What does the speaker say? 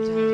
자,